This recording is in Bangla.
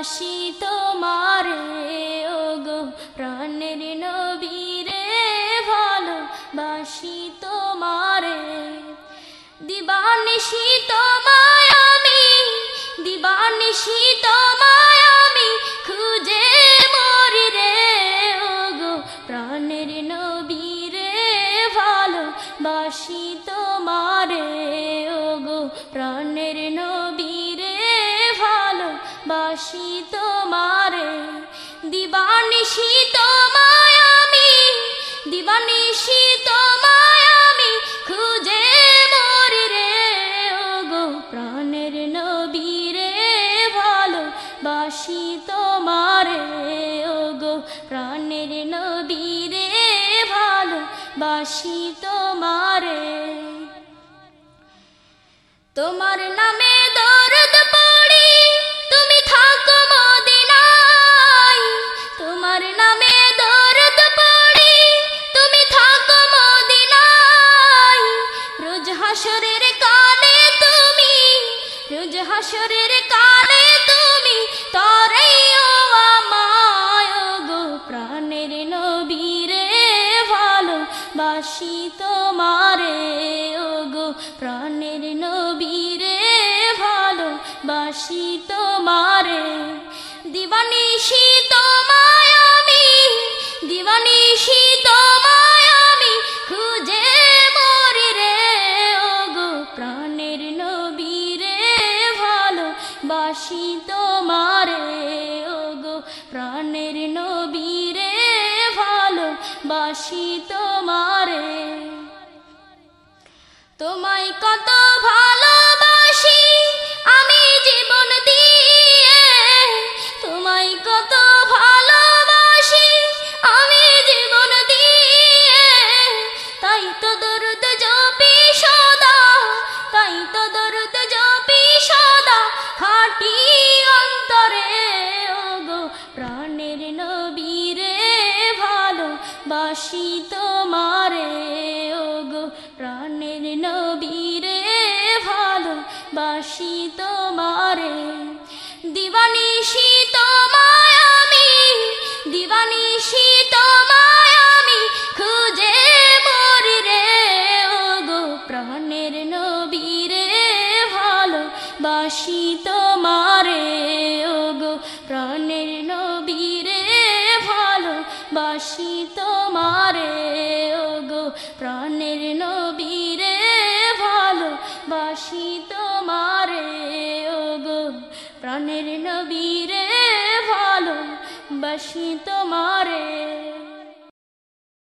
বাসি তোমারে ও গো প্রাণের নবীরে ভালো বাসি তোমারে। দিবানিশি তোমায় আমি, দিবানিশি তোমায় আমি খুঁজে মরি রে ও গো প্রাণের নবীরে ভালো বাসি তোমারে ও গো প্রাণের ভালো বাসি তোমারে দিবানিশি তোমায় আমি দিবানিশি তোমায় আমি, খুঁজে মরি রে ও গো প্রাণের নবীরে ভালো বাসি তোমারে ও গো প্রাণের নবীরে ভালো বাসি তোমারে। তোমার নামে দরদ হাসরের কালে তুমি, রোজ হাসরের কালে তুমি তরাইও আমায় গো প্রাণের নবীরে ভালো বাসি তোমারে, ও গো প্রাণের নবীরে ভালো বাসি তোমারে। দিবানিশি তোমায় বাসি তোমারে ও গো প্রাণের নবীরে ভালো বাসি তোমারে। তোমায় কত বাসি তোমারে ও গো প্রাণের নবীরে ভালো বাসি তোমারে। দিবানিশি তোমায় আমি, দিবানিশি তোমায় আমি, খুঁজে মরি রে ও গো প্রাণের নবীরে ভালো বাসি তোমারে ও গো প্রাণের ভালো বাসি তোমারে গো প্রাণের নবীরে ভালো বাসি তোমারে গো প্রাণের নবীরে ভালো বাসি তোমারে।